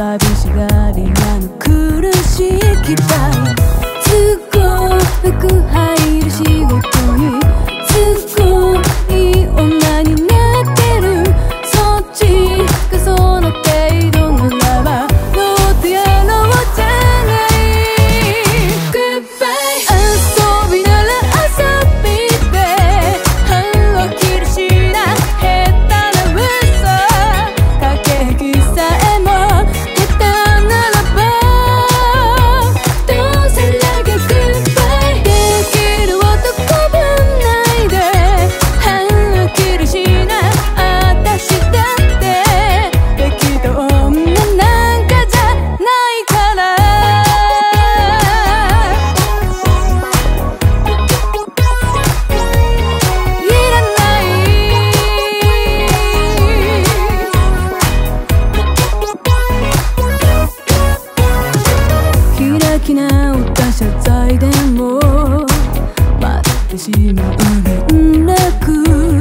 寂しがりなの苦しい期待きなった謝罪でも待ってしまう連絡